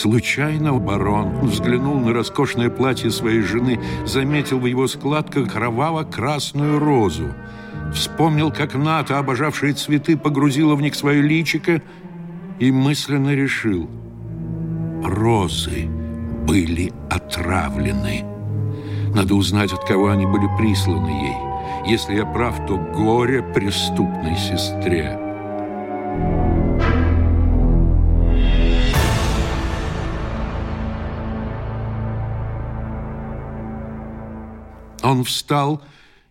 Случайно барон взглянул на роскошное платье своей жены, заметил в его складках кроваво-красную розу. Вспомнил, как Ната, обожавшая цветы, погрузила в них свое личико и мысленно решил. Розы были отравлены. Надо узнать, от кого они были присланы ей. Если я прав, то горе преступной сестре. Thank you. Он встал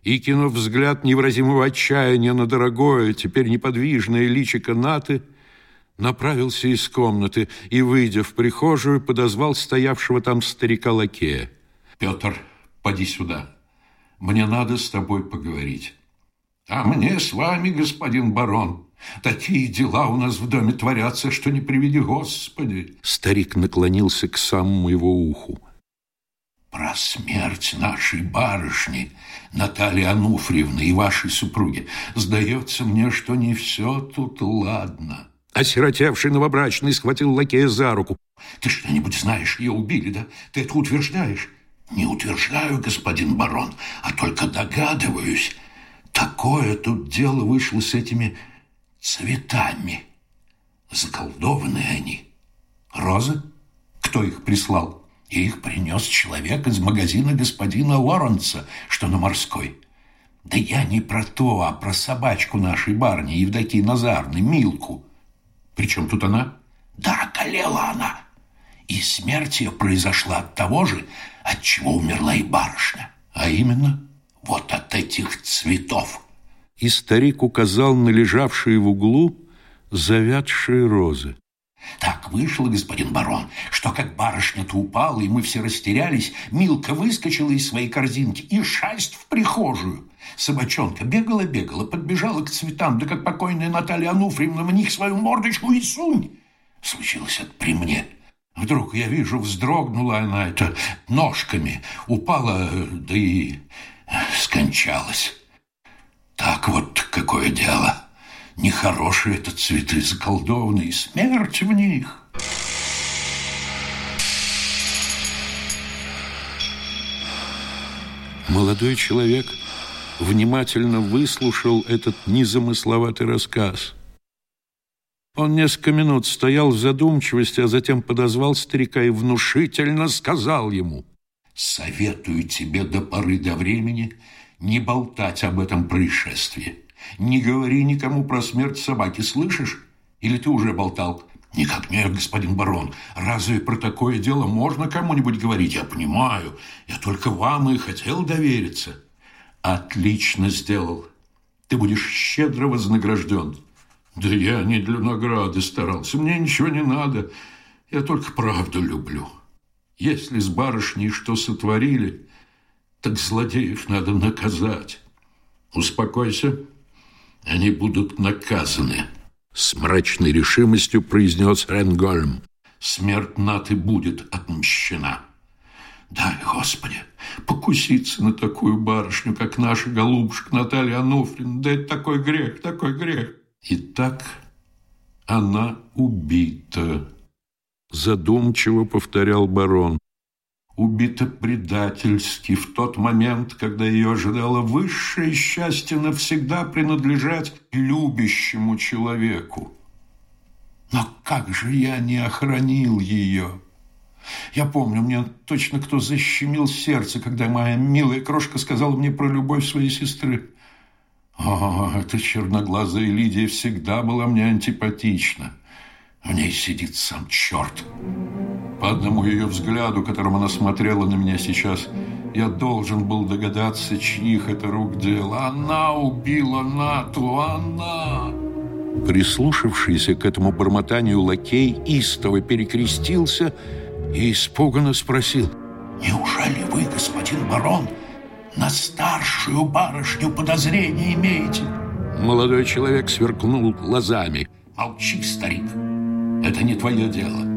и, кинув взгляд невразимого отчаяния на дорогое, теперь неподвижное личико Наты, направился из комнаты и, выйдя в прихожую, подозвал стоявшего там старика Лакея. «Петр, поди сюда. Мне надо с тобой поговорить». «А мне с вами, господин барон. Такие дела у нас в доме творятся, что не приведи Господи». Старик наклонился к самому его уху про смерть нашей барышни Натальи Ануфриевны и вашей супруги. Сдается мне, что не все тут ладно. Осиротевший новобрачный схватил лакея за руку. Ты что-нибудь знаешь, ее убили, да? Ты это утверждаешь? Не утверждаю, господин барон, а только догадываюсь. Такое тут дело вышло с этими цветами. Заколдованные они. Розы? Кто их прислал? Их принес человек из магазина господина Уорренса, что на морской. Да я не про то, а про собачку нашей барни, Евдокии Назарны, Милку. Причем тут она? Да, колела она. И смерть ее произошла от того же, от чего умерла и барышня. А именно, вот от этих цветов. И старик указал на лежавшие в углу завядшие розы. Так вышло, господин барон, что как барышня-то упала, и мы все растерялись, Милка выскочила из своей корзинки и шасть в прихожую. Собачонка бегала-бегала, подбежала к цветам, да как покойная Наталья Ануфриевна в них свою мордочку и сунь. Случилось это при мне. Вдруг, я вижу, вздрогнула она это ножками, упала, э, да и э, скончалась. хорошие это цветы заколдованные, смерть в них. Молодой человек внимательно выслушал этот незамысловатый рассказ. Он несколько минут стоял в задумчивости, а затем подозвал старика и внушительно сказал ему. «Советую тебе до поры до времени не болтать об этом происшествии. Не говори никому про смерть собаки, слышишь? Или ты уже болтал? Никак нет, господин барон. Разве про такое дело можно кому-нибудь говорить? Я понимаю. Я только вам и хотел довериться. Отлично сделал. Ты будешь щедро вознагражден. Да я не для награды старался. Мне ничего не надо. Я только правду люблю. Если с барышней что сотворили, так злодеев надо наказать. Успокойся. Они будут наказаны. С мрачной решимостью произнес Ренгольм. Смерть Наты будет отмщена. Дай, Господи, покуситься на такую барышню, как наша голубушка Наталья Ануфрин, да это такой грех, такой грех. И так она убита. Задумчиво повторял барон убита предательски в тот момент, когда ее ожидало высшее счастье навсегда принадлежать любящему человеку. Но как же я не охранил ее? Я помню, мне точно кто защемил сердце, когда моя милая крошка сказала мне про любовь своей сестры. О, эта черноглазая Лидия всегда была мне антипатична. В ней сидит сам черт. Черт одному ее взгляду, которым она смотрела на меня сейчас, я должен был догадаться, чьих это рук дело. Она убила Нату, она! Прислушавшийся к этому бормотанию лакей истово перекрестился и испуганно спросил. «Неужели вы, господин барон, на старшую барышню подозрения имеете?» Молодой человек сверкнул глазами. «Молчи, старик, это не твое дело.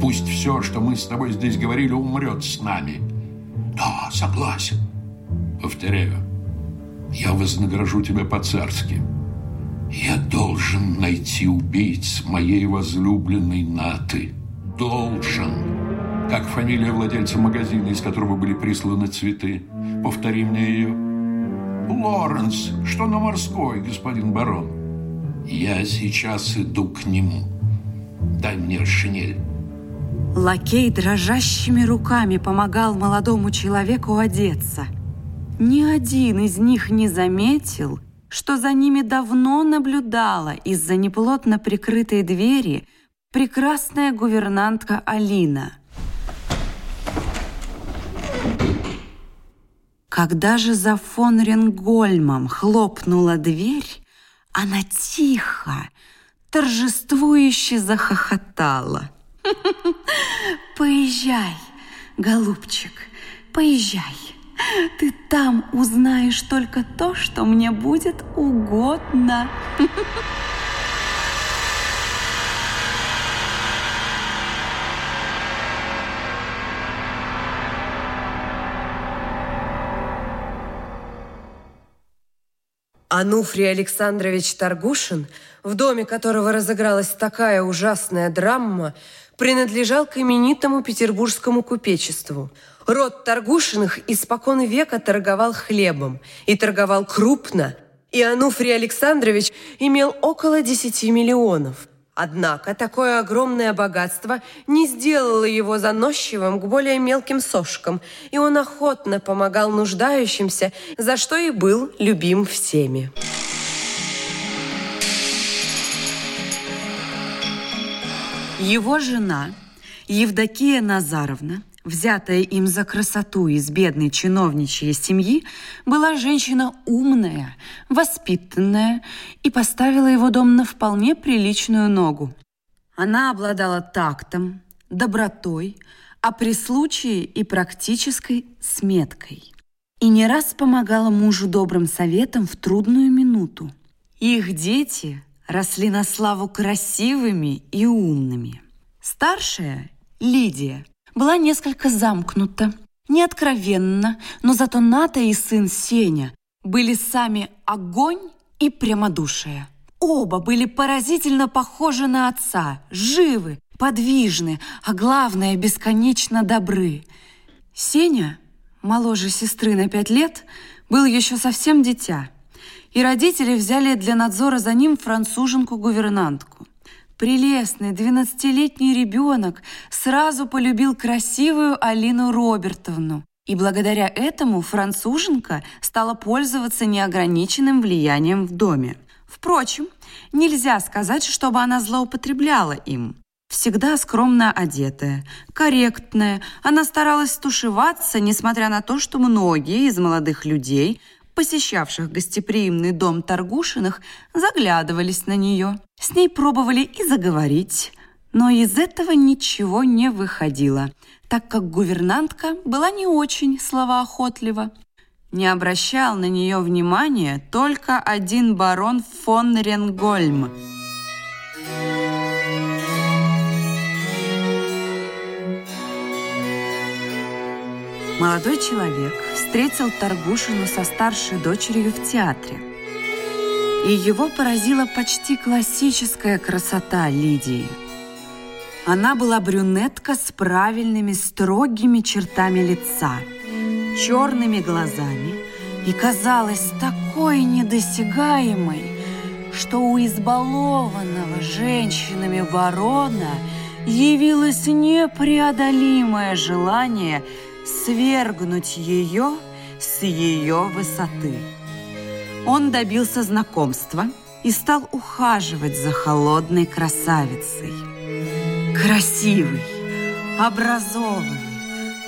Пусть все, что мы с тобой здесь говорили, умрет с нами. Да, согласен. Повторяю, я вознагражу тебя по-царски. Я должен найти убийц моей возлюбленной Наты. Должен. Как фамилия владельца магазина, из которого были присланы цветы. Повтори мне ее. Лоренс, что на морской, господин барон? Я сейчас иду к нему. Дай мне шинель. Лакей дрожащими руками помогал молодому человеку одеться. Ни один из них не заметил, что за ними давно наблюдала из-за неплотно прикрытой двери прекрасная гувернантка Алина. Когда же за фон Ренгольмом хлопнула дверь, она тихо, торжествующе захохотала – Поезжай, голубчик, поезжай. Ты там узнаешь только то, что мне будет угодно. Ануфрий Александрович Таргушин, в доме которого разыгралась такая ужасная драма, принадлежал к именитому петербургскому купечеству. Род Торгушиных испокон века торговал хлебом и торговал крупно, и Ануфрий Александрович имел около 10 миллионов. Однако такое огромное богатство не сделало его заносчивым к более мелким сошкам, и он охотно помогал нуждающимся, за что и был любим всеми. Его жена Евдокия Назаровна, взятая им за красоту из бедной чиновничьей семьи, была женщина умная, воспитанная и поставила его дом на вполне приличную ногу. Она обладала тактом, добротой, а при случае и практической сметкой. И не раз помогала мужу добрым советом в трудную минуту. Их дети – росли на славу красивыми и умными. Старшая, Лидия, была несколько замкнута, неоткровенна, но зато Ната и сын Сеня были сами огонь и прямодушие. Оба были поразительно похожи на отца, живы, подвижны, а главное, бесконечно добры. Сеня, моложе сестры на пять лет, был еще совсем дитя – и родители взяли для надзора за ним француженку-гувернантку. Прелестный двенадцатилетний ребенок сразу полюбил красивую Алину Робертовну. И благодаря этому француженка стала пользоваться неограниченным влиянием в доме. Впрочем, нельзя сказать, чтобы она злоупотребляла им. Всегда скромно одетая, корректная, она старалась стушеваться, несмотря на то, что многие из молодых людей посещавших гостеприимный дом Торгушиных, заглядывались на нее. С ней пробовали и заговорить, но из этого ничего не выходило, так как гувернантка была не очень словоохотлива. Не обращал на нее внимания только один барон фон Ренгольм – Молодой человек встретил Таргушину со старшей дочерью в театре. И его поразила почти классическая красота Лидии. Она была брюнетка с правильными строгими чертами лица, черными глазами и казалась такой недосягаемой, что у избалованного женщинами барона явилось непреодолимое желание – свергнуть ее с ее высоты. Он добился знакомства и стал ухаживать за холодной красавицей. Красивый, образованный,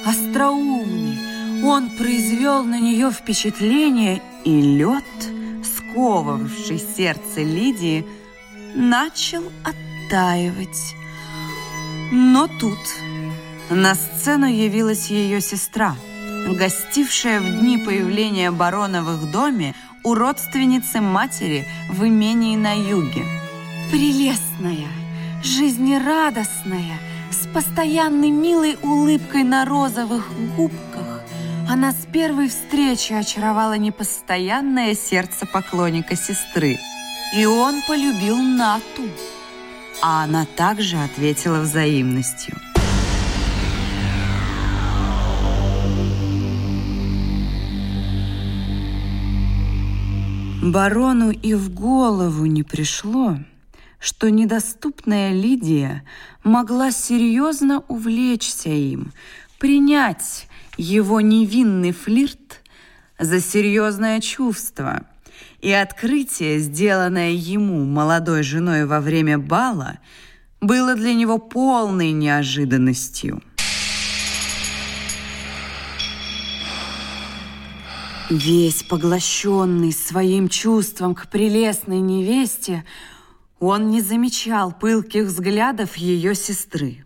остроумный, он произвел на нее впечатление, и лед, сковывавший сердце Лидии, начал оттаивать. Но тут на сцену явилась ее сестра, гостившая в дни появления Баронова в доме у родственницы матери в имении на юге. Прелестная, жизнерадостная, с постоянной милой улыбкой на розовых губках, она с первой встречи очаровала непостоянное сердце поклонника сестры. И он полюбил Нату. А она также ответила взаимностью – Барону и в голову не пришло, что недоступная Лидия могла серьезно увлечься им, принять его невинный флирт за серьезное чувство. И открытие, сделанное ему молодой женой во время бала, было для него полной неожиданностью. Весь поглощенный своим чувством к прелестной невесте, он не замечал пылких взглядов ее сестры.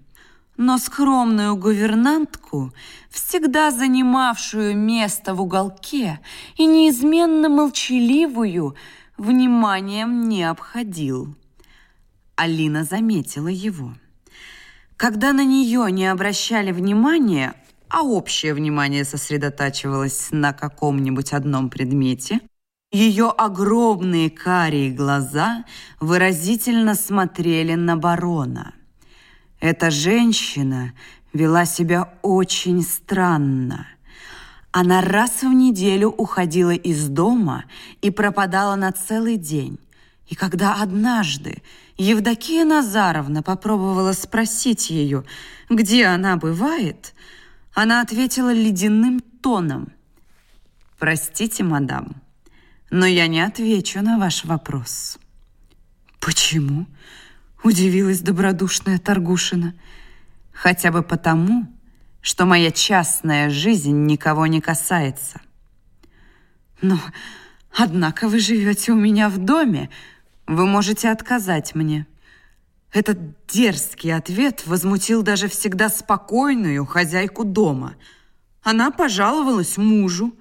Но скромную гувернантку, всегда занимавшую место в уголке и неизменно молчаливую, вниманием не обходил. Алина заметила его. Когда на нее не обращали внимания, а общее внимание сосредотачивалось на каком-нибудь одном предмете, ее огромные карие глаза выразительно смотрели на барона. Эта женщина вела себя очень странно. Она раз в неделю уходила из дома и пропадала на целый день. И когда однажды Евдокия Назаровна попробовала спросить ее, где она бывает – она ответила ледяным тоном. «Простите, мадам, но я не отвечу на ваш вопрос». «Почему?» – удивилась добродушная Таргушина. «Хотя бы потому, что моя частная жизнь никого не касается». «Но, однако, вы живете у меня в доме. Вы можете отказать мне». Этот дерзкий ответ возмутил даже всегда спокойную хозяйку дома. Она пожаловалась мужу,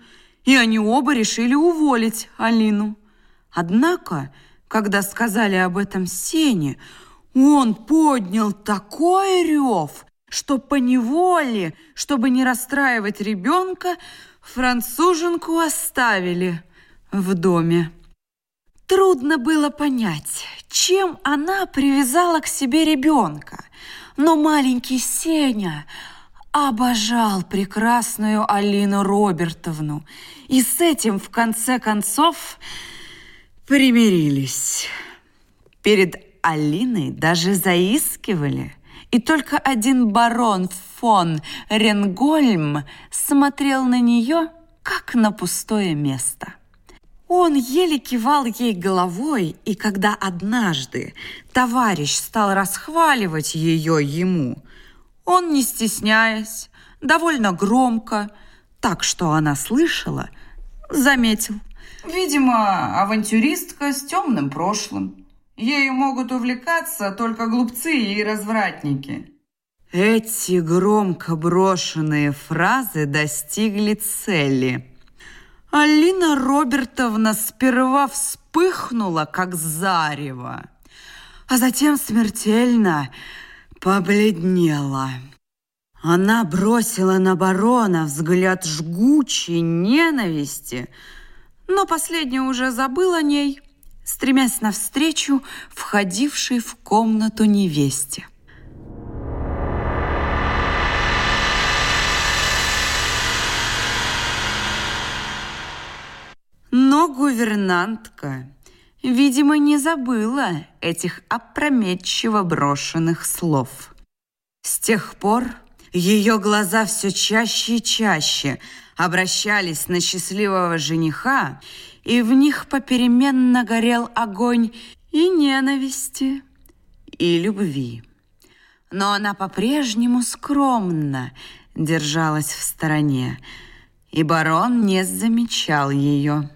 и они оба решили уволить Алину. Однако, когда сказали об этом Сене, он поднял такой рев, что по неволе, чтобы не расстраивать ребенка, француженку оставили в доме. Трудно было понять, чем она привязала к себе ребенка, но маленький Сеня обожал прекрасную Алину Робертовну, и с этим в конце концов примирились. Перед Алиной даже заискивали, и только один барон фон Ренгольм смотрел на нее, как на пустое место. Он еле кивал ей головой, и когда однажды товарищ стал расхваливать ее ему, он, не стесняясь, довольно громко, так что она слышала, заметил. Видимо, авантюристка с темным прошлым. Ею могут увлекаться только глупцы и развратники. Эти громко брошенные фразы достигли цели – Алина Робертовна сперва вспыхнула, как зарево, а затем смертельно побледнела. Она бросила на барона взгляд жгучей ненависти, но последняя уже забыл о ней, стремясь навстречу входившей в комнату невесте. Но гувернантка, видимо, не забыла этих опрометчиво брошенных слов. С тех пор ее глаза все чаще и чаще обращались на счастливого жениха, и в них попеременно горел огонь и ненависти, и любви. Но она по-прежнему скромно держалась в стороне, и барон не замечал ее.